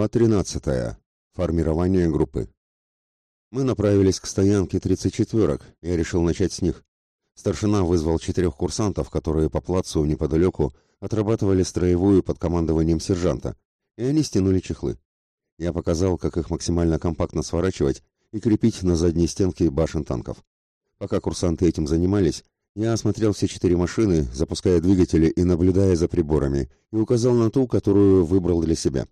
Глава 13. Формирование группы. Мы направились к стоянке 34-ок, я решил начать с них. Старшина вызвал четырех курсантов, которые по плацу неподалеку отрабатывали строевую под командованием сержанта, и они стянули чехлы. Я показал, как их максимально компактно сворачивать и крепить на задней стенке башен танков. Пока курсанты этим занимались, я осмотрел все четыре машины, запуская двигатели и наблюдая за приборами, и указал на ту, которую выбрал для себя.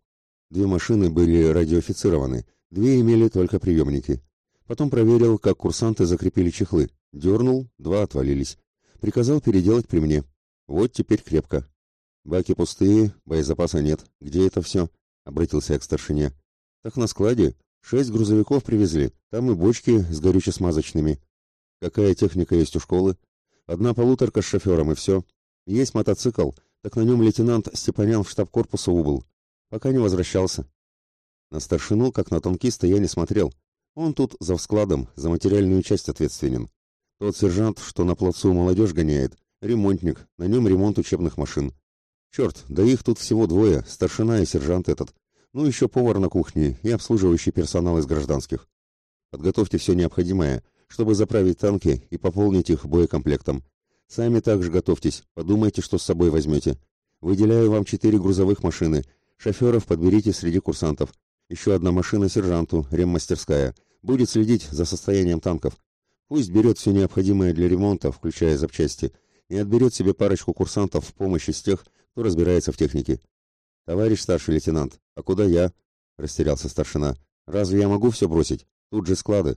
Две машины были радиофицированы, две имели только приемники. Потом проверил, как курсанты закрепили чехлы. Дернул, два отвалились. Приказал переделать при мне. Вот теперь крепко. Баки пустые, боезапаса нет. Где это все? Обратился я к старшине. Так на складе. Шесть грузовиков привезли. Там и бочки с горюче-смазочными. Какая техника есть у школы? Одна полуторка с шофером и все. Есть мотоцикл, так на нем лейтенант Степанян в штаб корпуса убыл пока не возвращался. На старшину, как на танкиста, я не смотрел. Он тут за складом, за материальную часть ответственен. Тот сержант, что на плацу молодежь гоняет, ремонтник, на нем ремонт учебных машин. Черт, да их тут всего двое, старшина и сержант этот. Ну, еще повар на кухне и обслуживающий персонал из гражданских. Подготовьте все необходимое, чтобы заправить танки и пополнить их боекомплектом. Сами также готовьтесь, подумайте, что с собой возьмете. Выделяю вам четыре грузовых машины — Шоферов подберите среди курсантов. Еще одна машина сержанту, реммастерская. Будет следить за состоянием танков. Пусть берет все необходимое для ремонта, включая запчасти, и отберет себе парочку курсантов в помощь из тех, кто разбирается в технике. «Товарищ старший лейтенант, а куда я?» — растерялся старшина. «Разве я могу все бросить? Тут же склады».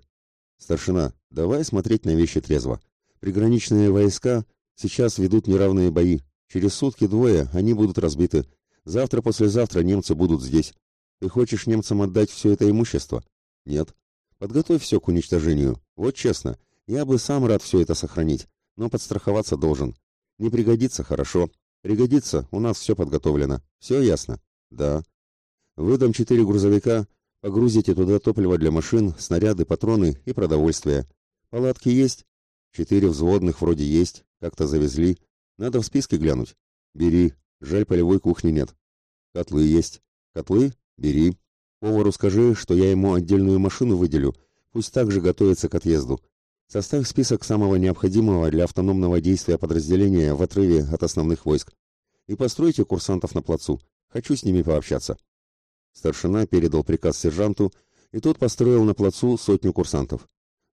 «Старшина, давай смотреть на вещи трезво. Приграничные войска сейчас ведут неравные бои. Через сутки двое они будут разбиты, Завтра-послезавтра немцы будут здесь. Ты хочешь немцам отдать все это имущество? Нет. Подготовь все к уничтожению. Вот честно, я бы сам рад все это сохранить, но подстраховаться должен. Не пригодится, хорошо. Пригодится, у нас все подготовлено. Все ясно? Да. Выдам четыре грузовика, погрузите туда топливо для машин, снаряды, патроны и продовольствие. Палатки есть? Четыре взводных вроде есть, как-то завезли. Надо в списке глянуть. Бери, Жаль, полевой кухни нет. Котлы есть. Котлы? Бери. Повару скажи, что я ему отдельную машину выделю. Пусть также готовится к отъезду. Составь список самого необходимого для автономного действия подразделения в отрыве от основных войск. И постройте курсантов на плацу. Хочу с ними пообщаться. Старшина передал приказ сержанту, и тот построил на плацу сотню курсантов.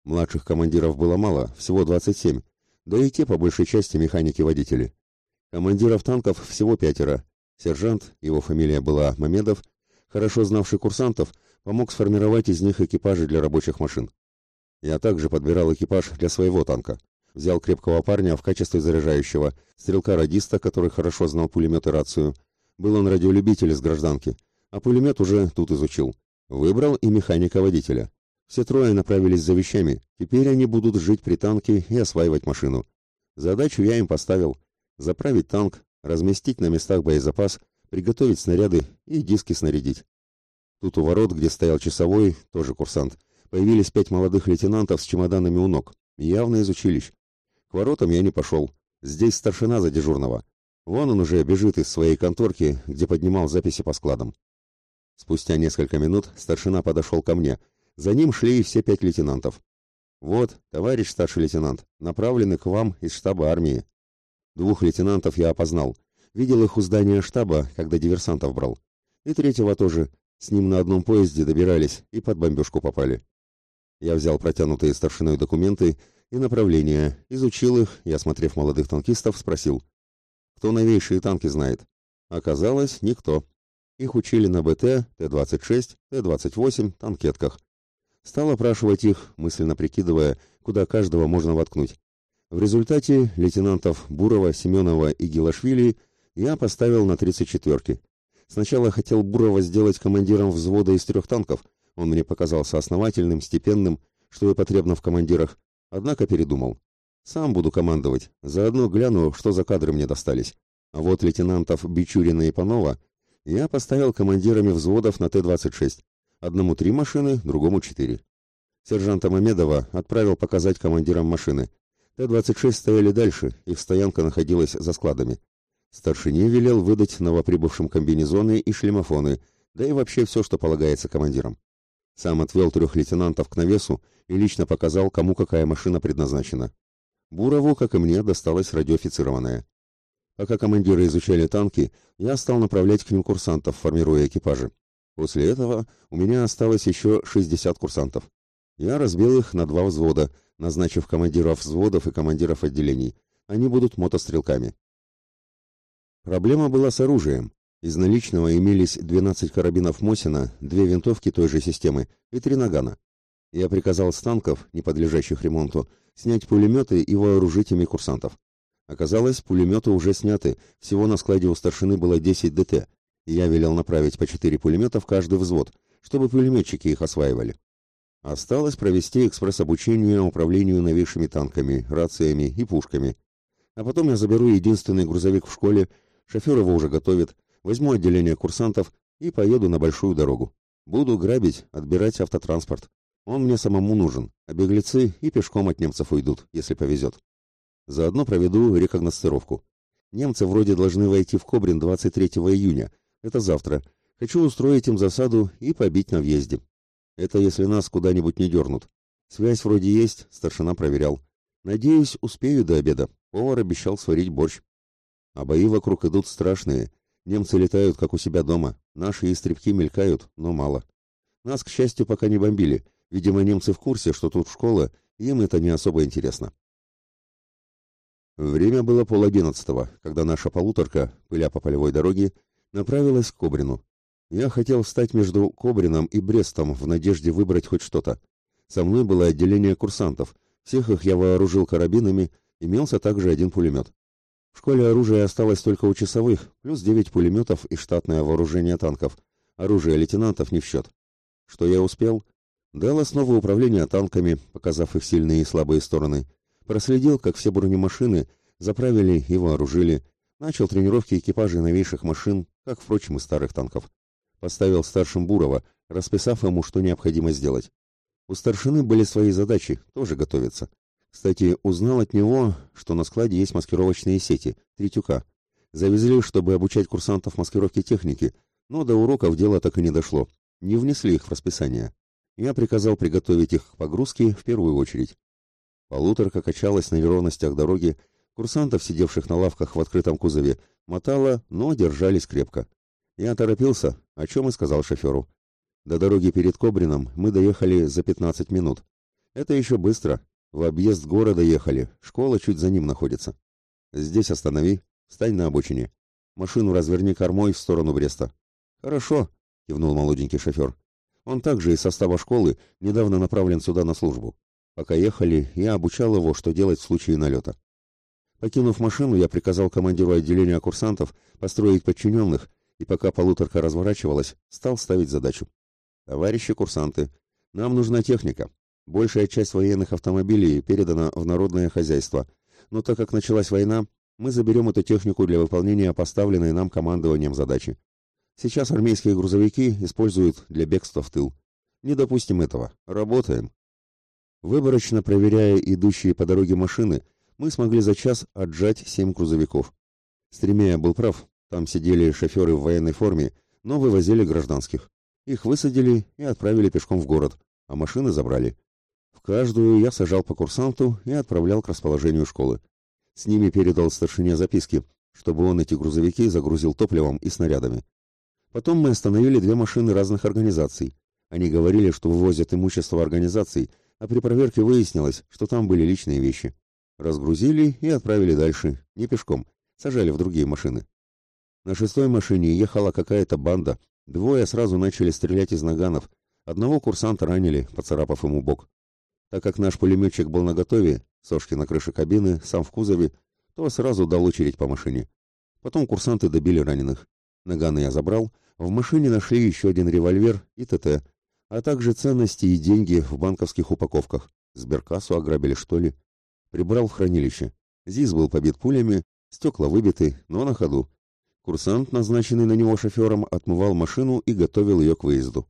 Младших командиров было мало, всего 27, да и те по большей части механики-водители. Командиров танков всего пятеро. Сержант, его фамилия была Мамедов, хорошо знавший курсантов, помог сформировать из них экипажи для рабочих машин. Я также подбирал экипаж для своего танка. Взял крепкого парня в качестве заряжающего, стрелка-радиста, который хорошо знал пулемет и рацию. Был он радиолюбитель из гражданки, а пулемет уже тут изучил. Выбрал и механика-водителя. Все трое направились за вещами. Теперь они будут жить при танке и осваивать машину. Задачу я им поставил — заправить танк, разместить на местах боезапас, приготовить снаряды и диски снарядить. Тут у ворот, где стоял часовой, тоже курсант, появились пять молодых лейтенантов с чемоданами у ног, явно из училищ. К воротам я не пошел. Здесь старшина за дежурного. Вон он уже бежит из своей конторки, где поднимал записи по складам. Спустя несколько минут старшина подошел ко мне. За ним шли все пять лейтенантов. «Вот, товарищ старший лейтенант, направлены к вам из штаба армии». Двух лейтенантов я опознал. Видел их у здания штаба, когда диверсантов брал. И третьего тоже. С ним на одном поезде добирались и под бомбежку попали. Я взял протянутые старшиной документы и направления, изучил их и, осмотрев молодых танкистов, спросил, кто новейшие танки знает. Оказалось, никто. Их учили на БТ, Т-26, Т-28, танкетках. Стал опрашивать их, мысленно прикидывая, куда каждого можно воткнуть. В результате лейтенантов Бурова, Семенова и Гилашвили я поставил на 34-ки. Сначала хотел Бурова сделать командиром взвода из трех танков, он мне показался основательным, степенным, что и потребно в командирах, однако передумал. Сам буду командовать, заодно гляну, что за кадры мне достались. А вот лейтенантов Бичурина и Панова я поставил командирами взводов на Т-26. Одному три машины, другому четыре. Сержанта Мамедова отправил показать командирам машины. Т-26 стояли дальше, их стоянка находилась за складами. Старшине велел выдать новоприбывшим комбинезоны и шлемофоны, да и вообще все, что полагается командирам. Сам отвел трех лейтенантов к навесу и лично показал, кому какая машина предназначена. Бурову, как и мне, досталась радиоофицированная. Пока командиры изучали танки, я стал направлять к ним курсантов, формируя экипажи. После этого у меня осталось еще 60 курсантов. Я разбил их на два взвода, назначив командиров взводов и командиров отделений. Они будут мотострелками. Проблема была с оружием. Из наличного имелись 12 карабинов Мосина, две винтовки той же системы и три нагана. Я приказал с танков, не подлежащих ремонту, снять пулеметы и вооружить ими курсантов. Оказалось, пулеметы уже сняты, всего на складе у старшины было 10 ДТ, я велел направить по 4 пулемета в каждый взвод, чтобы пулеметчики их осваивали. Осталось провести экспресс-обучение управлению новейшими танками, рациями и пушками. А потом я заберу единственный грузовик в школе, шофер его уже готовит, возьму отделение курсантов и поеду на большую дорогу. Буду грабить, отбирать автотранспорт. Он мне самому нужен, а беглецы и пешком от немцев уйдут, если повезет. Заодно проведу рекогностировку. Немцы вроде должны войти в Кобрин 23 июня. Это завтра. Хочу устроить им засаду и побить на въезде. Это если нас куда-нибудь не дернут. Связь вроде есть, старшина проверял. Надеюсь, успею до обеда. Повар обещал сварить борщ. А бои вокруг идут страшные. Немцы летают, как у себя дома. Наши истребки мелькают, но мало. Нас, к счастью, пока не бомбили. Видимо, немцы в курсе, что тут школа, им это не особо интересно. Время было пол одиннадцатого, когда наша полуторка, пыля по полевой дороге, направилась к Кобрину. Я хотел встать между Кобрином и Брестом в надежде выбрать хоть что-то. Со мной было отделение курсантов. Всех их я вооружил карабинами, имелся также один пулемет. В школе оружие осталось только у часовых, плюс девять пулеметов и штатное вооружение танков. Оружие лейтенантов не в счет. Что я успел? Дал основу управления танками, показав их сильные и слабые стороны. Проследил, как все бронемашины заправили и вооружили. Начал тренировки экипажей новейших машин, как, впрочем, и старых танков. Поставил старшим Бурова, расписав ему, что необходимо сделать. У старшины были свои задачи, тоже готовиться. Кстати, узнал от него, что на складе есть маскировочные сети, три тюка. Завезли, чтобы обучать курсантов маскировке техники, но до уроков дело так и не дошло. Не внесли их в расписание. Я приказал приготовить их к погрузке в первую очередь. Полуторка качалась на неровностях дороги, курсантов, сидевших на лавках в открытом кузове, мотала, но держались крепко. Я торопился, о чем и сказал шоферу. До дороги перед Кобрином мы доехали за 15 минут. Это еще быстро. В объезд города ехали, школа чуть за ним находится. Здесь останови, встань на обочине. Машину разверни кормой в сторону Бреста. Хорошо, кивнул молоденький шофер. Он также из состава школы, недавно направлен сюда на службу. Пока ехали, я обучал его, что делать в случае налета. Покинув машину, я приказал командиру отделения курсантов построить подчиненных, и пока полуторка разворачивалась, стал ставить задачу. «Товарищи курсанты, нам нужна техника. Большая часть военных автомобилей передана в народное хозяйство, но так как началась война, мы заберем эту технику для выполнения поставленной нам командованием задачи. Сейчас армейские грузовики используют для бегства в тыл. Не допустим этого. Работаем. Выборочно проверяя идущие по дороге машины, мы смогли за час отжать семь грузовиков. Стремея был прав, там сидели шоферы в военной форме, но вывозили гражданских. Их высадили и отправили пешком в город, а машины забрали. В каждую я сажал по курсанту и отправлял к расположению школы. С ними передал старшине записки, чтобы он эти грузовики загрузил топливом и снарядами. Потом мы остановили две машины разных организаций. Они говорили, что вывозят имущество организаций, а при проверке выяснилось, что там были личные вещи. Разгрузили и отправили дальше, не пешком, сажали в другие машины. На шестой машине ехала какая-то банда. Двое сразу начали стрелять из наганов. Одного курсанта ранили, поцарапав ему бок. Так как наш пулеметчик был наготове, сошки на крыше кабины, сам в кузове, то сразу дал очередь по машине. Потом курсанты добили раненых. Наганы я забрал. В машине нашли еще один револьвер и ТТ, а также ценности и деньги в банковских упаковках. Сберкассу ограбили, что ли? Прибрал в хранилище. ЗИС был побит пулями, стекла выбиты, но на ходу. Курсант, назначенный на него шофером, отмывал машину и готовил ее к выезду.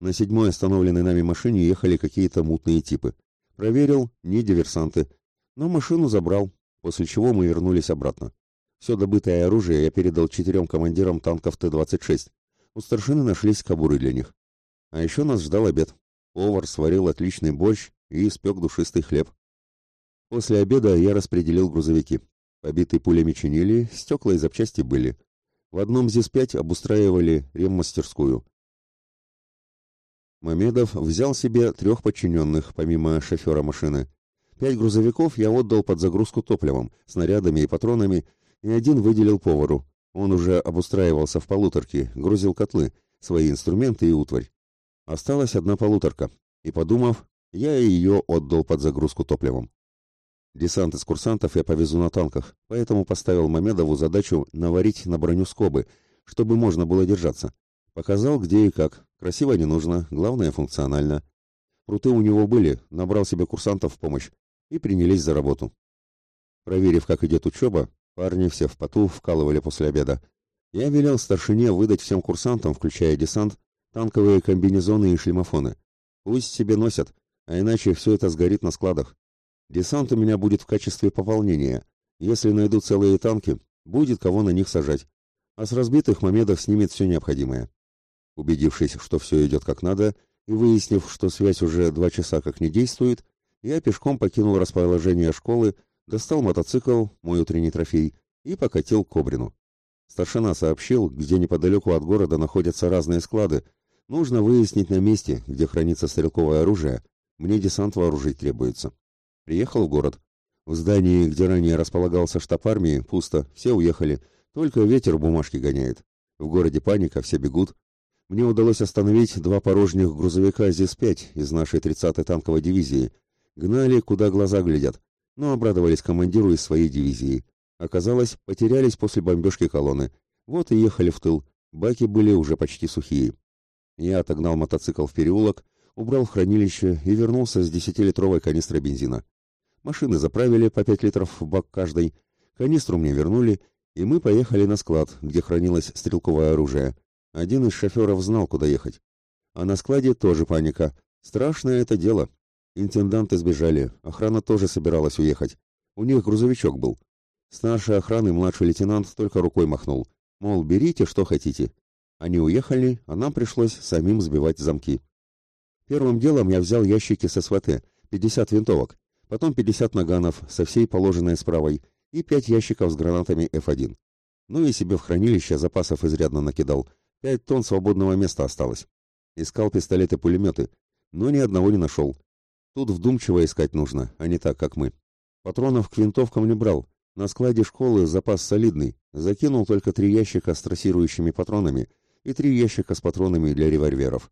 На седьмой остановленной нами машине ехали какие-то мутные типы. Проверил, не диверсанты. Но машину забрал, после чего мы вернулись обратно. Все добытое оружие я передал четырем командирам танков Т-26. У старшины нашлись кобуры для них. А еще нас ждал обед. Повар сварил отличный борщ и испек душистый хлеб. После обеда я распределил грузовики. Побитые пулями чинили, стекла и запчасти были. В одном ЗИС-5 обустраивали реммастерскую. Мамедов взял себе трех подчиненных, помимо шофера машины. Пять грузовиков я отдал под загрузку топливом, снарядами и патронами, и один выделил повару. Он уже обустраивался в полуторке, грузил котлы, свои инструменты и утварь. Осталась одна полуторка, и, подумав, я ее отдал под загрузку топливом. Десант из курсантов я повезу на танках, поэтому поставил Мамедову задачу наварить на броню скобы, чтобы можно было держаться. Показал, где и как. Красиво не нужно, главное функционально. Пруты у него были, набрал себе курсантов в помощь и принялись за работу. Проверив, как идет учеба, парни все в поту вкалывали после обеда. Я велел старшине выдать всем курсантам, включая десант, танковые комбинезоны и шлемофоны. Пусть себе носят, а иначе все это сгорит на складах. Десант у меня будет в качестве пополнения. Если найду целые танки, будет кого на них сажать. А с разбитых Мамедов снимет все необходимое. Убедившись, что все идет как надо, и выяснив, что связь уже два часа как не действует, я пешком покинул расположение школы, достал мотоцикл, мой утренний трофей, и покатил к Кобрину. Старшина сообщил, где неподалеку от города находятся разные склады. Нужно выяснить на месте, где хранится стрелковое оружие. Мне десант вооружить требуется. Приехал в город. В здании, где ранее располагался штаб армии, пусто, все уехали, только ветер бумажки гоняет. В городе паника, все бегут. Мне удалось остановить два порожних грузовика ЗИС-5 из нашей 30-й танковой дивизии. Гнали, куда глаза глядят, но обрадовались командиру из своей дивизии. Оказалось, потерялись после бомбежки колонны. Вот и ехали в тыл. Баки были уже почти сухие. Я отогнал мотоцикл в переулок, убрал в хранилище и вернулся с десятилитровой канистрой бензина. Машины заправили по 5 литров в бак каждой, канистру мне вернули, и мы поехали на склад, где хранилось стрелковое оружие. Один из шоферов знал, куда ехать. А на складе тоже паника. Страшное это дело. Интенданты сбежали, охрана тоже собиралась уехать. У них грузовичок был. С нашей охраны младший лейтенант только рукой махнул. Мол, берите, что хотите. Они уехали, а нам пришлось самим сбивать замки. Первым делом я взял ящики с СВТ, 50 винтовок, потом 50 наганов со всей положенной справой и 5 ящиков с гранатами F1. Ну и себе в хранилище запасов изрядно накидал. 5 тонн свободного места осталось. Искал пистолеты-пулеметы, но ни одного не нашел. Тут вдумчиво искать нужно, а не так, как мы. Патронов к винтовкам не брал. На складе школы запас солидный. Закинул только три ящика с трассирующими патронами и три ящика с патронами для револьверов.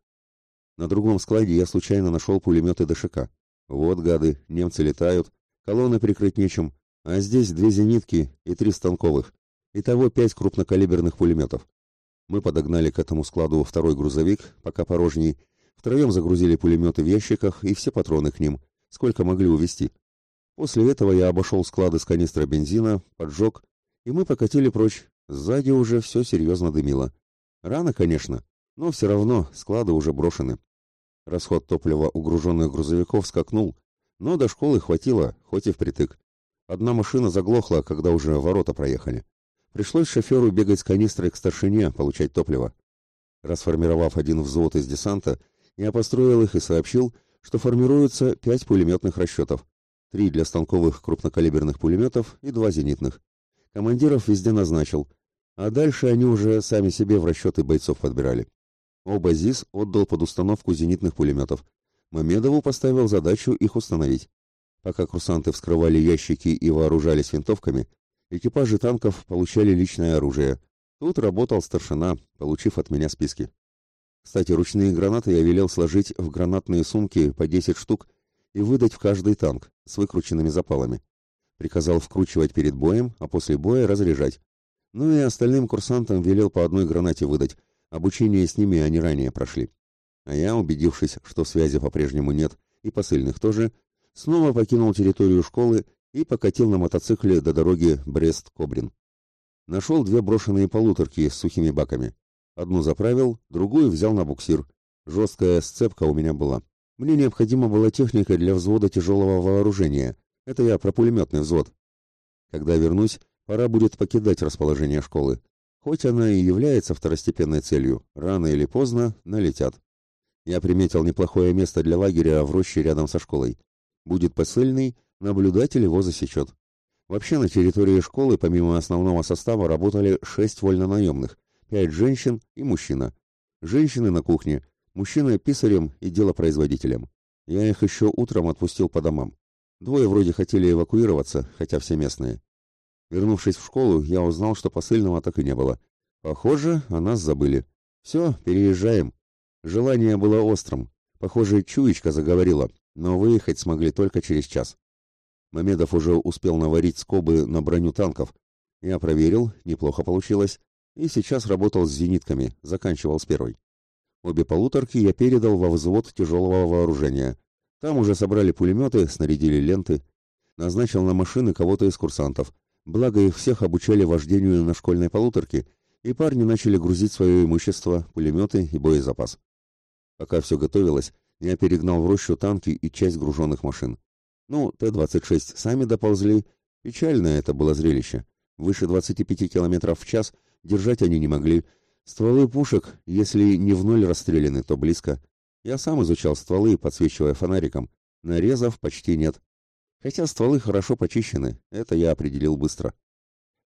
На другом складе я случайно нашел пулеметы ДШК. Вот гады, немцы летают, колонны прикрыть нечем, а здесь две зенитки и три станковых. Итого пять крупнокалиберных пулеметов. Мы подогнали к этому складу второй грузовик, пока порожний. Втроем загрузили пулеметы в ящиках и все патроны к ним, сколько могли увезти. После этого я обошел склады с канистра бензина, поджег, и мы покатили прочь. Сзади уже все серьезно дымило. Рано, конечно, но все равно склады уже брошены. Расход топлива у груженных грузовиков скакнул, но до школы хватило, хоть и впритык. Одна машина заглохла, когда уже ворота проехали. Пришлось шоферу бегать с канистрой к старшине, получать топливо. Расформировав один взвод из десанта, я построил их и сообщил, что формируются пять пулеметных расчетов. Три для станковых крупнокалиберных пулеметов и два зенитных. Командиров везде назначил, а дальше они уже сами себе в расчеты бойцов подбирали. Оба ЗИС отдал под установку зенитных пулеметов. Мамедову поставил задачу их установить. Пока курсанты вскрывали ящики и вооружались винтовками, экипажи танков получали личное оружие. Тут работал старшина, получив от меня списки. Кстати, ручные гранаты я велел сложить в гранатные сумки по 10 штук и выдать в каждый танк с выкрученными запалами. Приказал вкручивать перед боем, а после боя разряжать. Ну и остальным курсантам велел по одной гранате выдать, Обучение с ними они ранее прошли. А я, убедившись, что связи по-прежнему нет, и посыльных тоже, снова покинул территорию школы и покатил на мотоцикле до дороги Брест-Кобрин. Нашел две брошенные полуторки с сухими баками. Одну заправил, другую взял на буксир. Жесткая сцепка у меня была. Мне необходима была техника для взвода тяжелого вооружения. Это я про пулеметный взвод. Когда вернусь, пора будет покидать расположение школы. Хоть она и является второстепенной целью, рано или поздно налетят. Я приметил неплохое место для лагеря в роще рядом со школой. Будет посыльный, наблюдатель его засечет. Вообще на территории школы помимо основного состава работали шесть вольнонаемных, пять женщин и мужчина. Женщины на кухне, мужчина писарем и делопроизводителем. Я их еще утром отпустил по домам. Двое вроде хотели эвакуироваться, хотя все местные. Вернувшись в школу, я узнал, что посыльного так и не было. Похоже, о нас забыли. Все, переезжаем. Желание было острым. Похоже, чуечка заговорила, но выехать смогли только через час. Мамедов уже успел наварить скобы на броню танков. Я проверил, неплохо получилось, и сейчас работал с зенитками, заканчивал с первой. Обе полуторки я передал во взвод тяжелого вооружения. Там уже собрали пулеметы, снарядили ленты. Назначил на машины кого-то из курсантов. Благо их всех обучали вождению на школьной полуторке, и парни начали грузить свое имущество, пулеметы и боезапас. Пока все готовилось, я перегнал в рощу танки и часть груженных машин. Ну, Т-26 сами доползли. Печальное это было зрелище. Выше 25 километров в час держать они не могли. Стволы пушек, если не в ноль расстреляны, то близко. Я сам изучал стволы, подсвечивая фонариком. Нарезов почти нет. Хотя стволы хорошо почищены, это я определил быстро.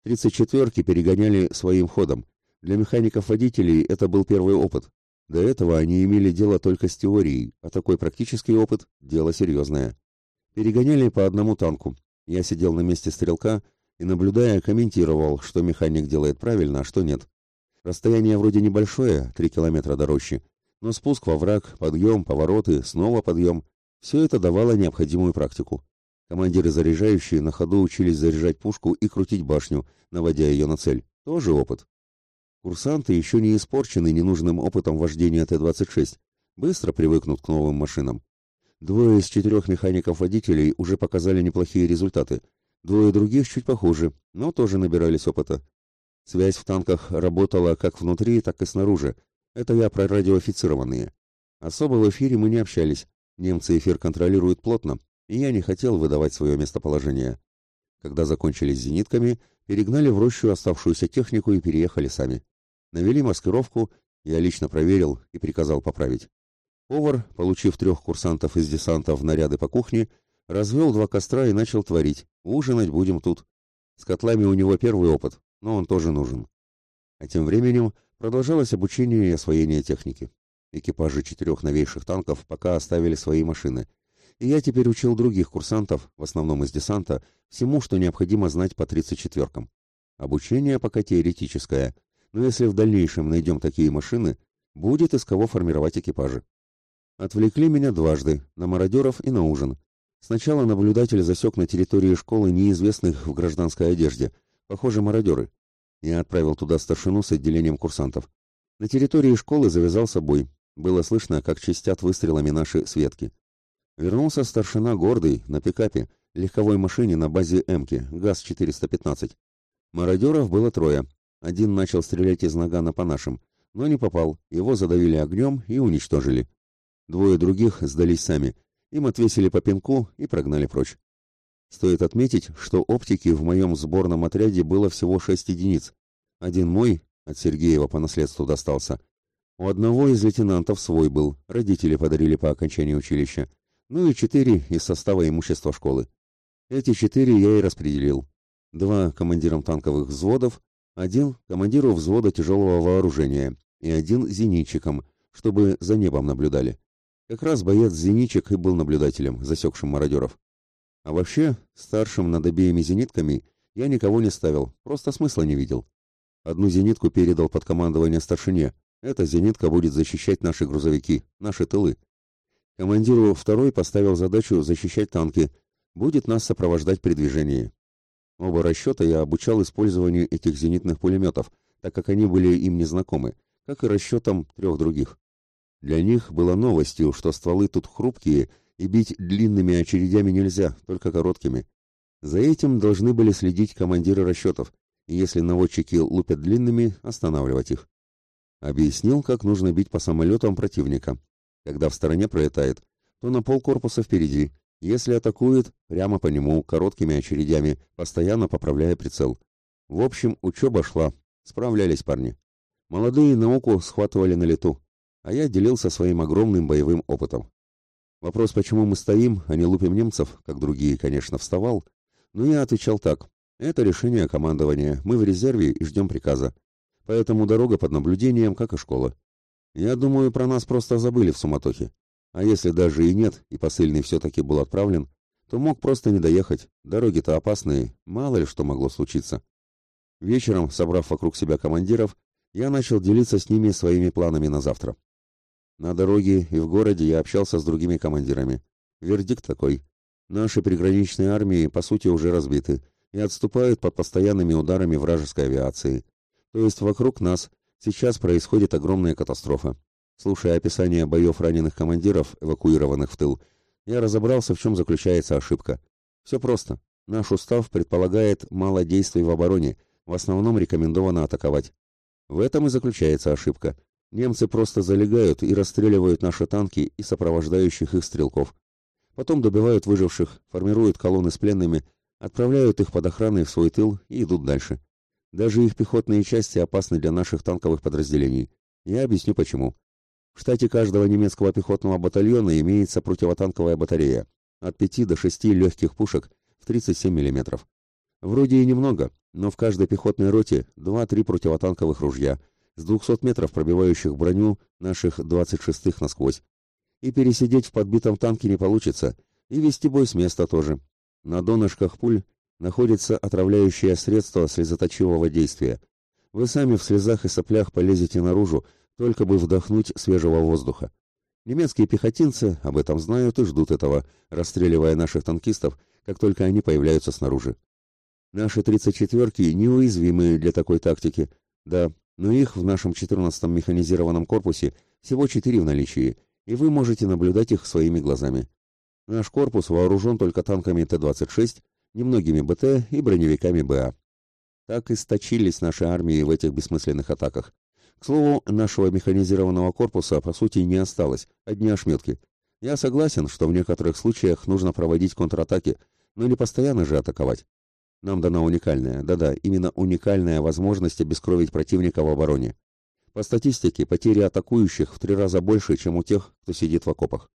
34-ки перегоняли своим ходом. Для механиков-водителей это был первый опыт. До этого они имели дело только с теорией, а такой практический опыт – дело серьезное. Перегоняли по одному танку. Я сидел на месте стрелка и, наблюдая, комментировал, что механик делает правильно, а что нет. Расстояние вроде небольшое, 3 километра до но спуск во враг, подъем, повороты, снова подъем – все это давало необходимую практику. Командиры заряжающие на ходу учились заряжать пушку и крутить башню, наводя ее на цель. Тоже опыт. Курсанты еще не испорчены ненужным опытом вождения Т-26, быстро привыкнут к новым машинам. Двое из четырех механиков-водителей уже показали неплохие результаты. Двое других чуть похуже, но тоже набирались опыта. Связь в танках работала как внутри, так и снаружи. Это я про радиоофицированные. Особо в эфире мы не общались. Немцы эфир контролируют плотно, и я не хотел выдавать свое местоположение. Когда закончили с зенитками, перегнали в рощу оставшуюся технику и переехали сами. Навели маскировку, я лично проверил и приказал поправить. Повар, получив трех курсантов из десанта в наряды по кухне, развел два костра и начал творить. Ужинать будем тут. С котлами у него первый опыт, но он тоже нужен. А тем временем продолжалось обучение и освоение техники. Экипажи четырех новейших танков пока оставили свои машины. И я теперь учил других курсантов, в основном из десанта, всему, что необходимо знать по 34-кам. Обучение пока теоретическое, но если в дальнейшем найдем такие машины, будет из кого формировать экипажи. Отвлекли меня дважды, на мародеров и на ужин. Сначала наблюдатель засек на территории школы неизвестных в гражданской одежде, похоже, мародеры. Я отправил туда старшину с отделением курсантов. На территории школы завязался бой. Было слышно, как чистят выстрелами наши светки. Вернулся старшина гордый, на пикапе, легковой машине на базе «Эмки», ГАЗ-415. Мародеров было трое. Один начал стрелять из нагана по нашим, но не попал, его задавили огнем и уничтожили. Двое других сдались сами. Им отвесили по пинку и прогнали прочь. Стоит отметить, что оптики в моем сборном отряде было всего шесть единиц. Один мой, от Сергеева по наследству достался. У одного из лейтенантов свой был, родители подарили по окончании училища. Ну и четыре из состава имущества школы. Эти четыре я и распределил. Два командирам танковых взводов, один командиру взвода тяжелого вооружения и один зенитчикам, чтобы за небом наблюдали. Как раз боец-зенитчик и был наблюдателем, засекшим мародеров. А вообще, старшим над обеими зенитками я никого не ставил, просто смысла не видел. Одну зенитку передал под командование старшине. Эта зенитка будет защищать наши грузовики, наши тылы. Командиру второй поставил задачу защищать танки, будет нас сопровождать при движении. Оба расчета я обучал использованию этих зенитных пулеметов, так как они были им незнакомы, как и расчетам трех других. Для них было новостью, что стволы тут хрупкие, и бить длинными очередями нельзя, только короткими. За этим должны были следить командиры расчетов, и если наводчики лупят длинными, останавливать их. Объяснил, как нужно бить по самолетам противника. Когда в стороне пролетает, то на пол корпуса впереди. Если атакует, прямо по нему, короткими очередями, постоянно поправляя прицел. В общем, учеба шла. Справлялись парни. Молодые науку схватывали на лету, а я делился своим огромным боевым опытом. Вопрос, почему мы стоим, а не лупим немцев, как другие, конечно, вставал, но я отвечал так. Это решение командования, мы в резерве и ждем приказа. Поэтому дорога под наблюдением, как и школа. Я думаю, про нас просто забыли в суматохе. А если даже и нет, и посыльный все-таки был отправлен, то мог просто не доехать. Дороги-то опасные, мало ли что могло случиться. Вечером, собрав вокруг себя командиров, я начал делиться с ними своими планами на завтра. На дороге и в городе я общался с другими командирами. Вердикт такой. Наши приграничные армии, по сути, уже разбиты и отступают под постоянными ударами вражеской авиации. То есть вокруг нас сейчас происходит огромная катастрофа. Слушая описание боев раненых командиров, эвакуированных в тыл, я разобрался, в чем заключается ошибка. Все просто. Наш устав предполагает мало действий в обороне, в основном рекомендовано атаковать. В этом и заключается ошибка. Немцы просто залегают и расстреливают наши танки и сопровождающих их стрелков. Потом добивают выживших, формируют колонны с пленными, отправляют их под охраной в свой тыл и идут дальше. Даже их пехотные части опасны для наших танковых подразделений. Я объясню почему. В штате каждого немецкого пехотного батальона имеется противотанковая батарея от 5 до 6 легких пушек в 37 мм. Вроде и немного, но в каждой пехотной роте 2-3 противотанковых ружья с 200 метров пробивающих броню наших 26-х насквозь. И пересидеть в подбитом танке не получится, и вести бой с места тоже. На донышках пуль находится отравляющее средство слезоточивого действия. Вы сами в слезах и соплях полезете наружу, только бы вдохнуть свежего воздуха. Немецкие пехотинцы об этом знают и ждут этого, расстреливая наших танкистов, как только они появляются снаружи. Наши 34-ки неуязвимы для такой тактики, да, но их в нашем 14-м механизированном корпусе всего 4 в наличии, и вы можете наблюдать их своими глазами. Наш корпус вооружен только танками Т-26, немногими БТ и броневиками БА. Так источились наши армии в этих бессмысленных атаках. К слову, нашего механизированного корпуса по сути не осталось, одни ошметки. Я согласен, что в некоторых случаях нужно проводить контратаки, но не постоянно же атаковать. Нам дана уникальная, да-да, именно уникальная возможность обескровить противника в обороне. По статистике, потери атакующих в три раза больше, чем у тех, кто сидит в окопах.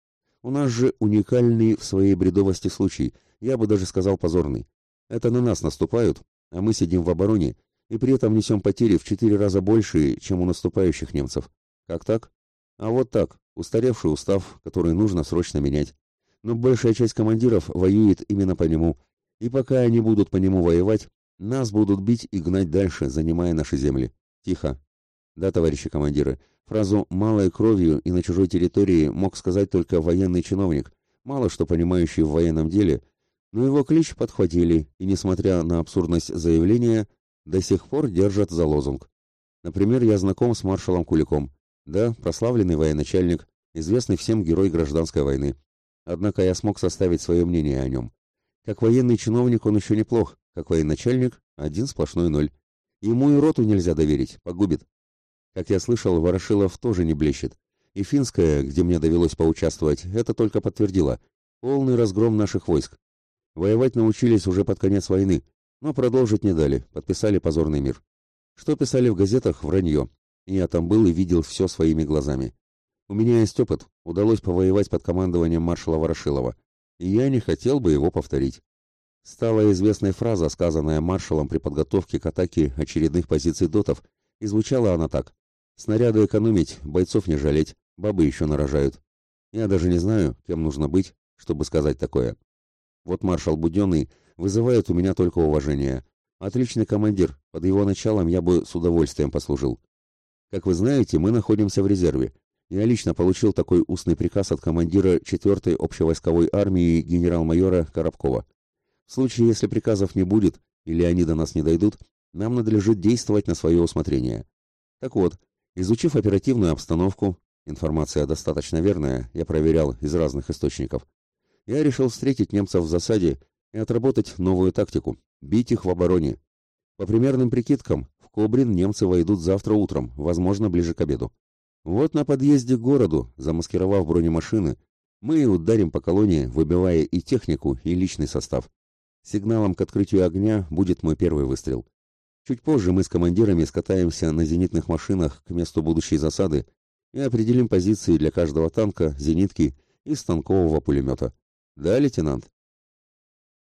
У нас же уникальный в своей бредовости случай, я бы даже сказал позорный. Это на нас наступают, а мы сидим в обороне и при этом несем потери в четыре раза больше, чем у наступающих немцев. Как так? А вот так, устаревший устав, который нужно срочно менять. Но большая часть командиров воюет именно по нему, и пока они будут по нему воевать, нас будут бить и гнать дальше, занимая наши земли. Тихо. Да, товарищи командиры, фразу «малой кровью» и на чужой территории мог сказать только военный чиновник, мало что понимающий в военном деле, но его клич подхватили, и, несмотря на абсурдность заявления, до сих пор держат за лозунг. Например, я знаком с маршалом Куликом. Да, прославленный военачальник, известный всем герой гражданской войны. Однако я смог составить свое мнение о нем. Как военный чиновник он еще неплох, как военачальник – один сплошной ноль. Ему и роту нельзя доверить, погубит. Как я слышал, Ворошилов тоже не блещет. И финская, где мне довелось поучаствовать, это только подтвердило. Полный разгром наших войск. Воевать научились уже под конец войны, но продолжить не дали, подписали позорный мир. Что писали в газетах – вранье. Я там был и видел все своими глазами. У меня есть опыт, удалось повоевать под командованием маршала Ворошилова, и я не хотел бы его повторить. Стала известной фраза, сказанная маршалом при подготовке к атаке очередных позиций дотов, и звучала она так. «Снаряды экономить, бойцов не жалеть, бабы еще нарожают». Я даже не знаю, кем нужно быть, чтобы сказать такое. Вот маршал Буденный вызывает у меня только уважение. Отличный командир, под его началом я бы с удовольствием послужил. Как вы знаете, мы находимся в резерве. Я лично получил такой устный приказ от командира 4-й общевойсковой армии генерал-майора Коробкова. В случае, если приказов не будет или они до нас не дойдут, нам надлежит действовать на свое усмотрение. Так вот, изучив оперативную обстановку, информация достаточно верная, я проверял из разных источников, я решил встретить немцев в засаде и отработать новую тактику – бить их в обороне. По примерным прикидкам, в Кобрин немцы войдут завтра утром, возможно, ближе к обеду. Вот на подъезде к городу, замаскировав бронемашины, мы и ударим по колонии, выбивая и технику, и личный состав. Сигналом к открытию огня будет мой первый выстрел. Чуть позже мы с командирами скатаемся на зенитных машинах к месту будущей засады и определим позиции для каждого танка, зенитки и станкового пулемета. Да, лейтенант?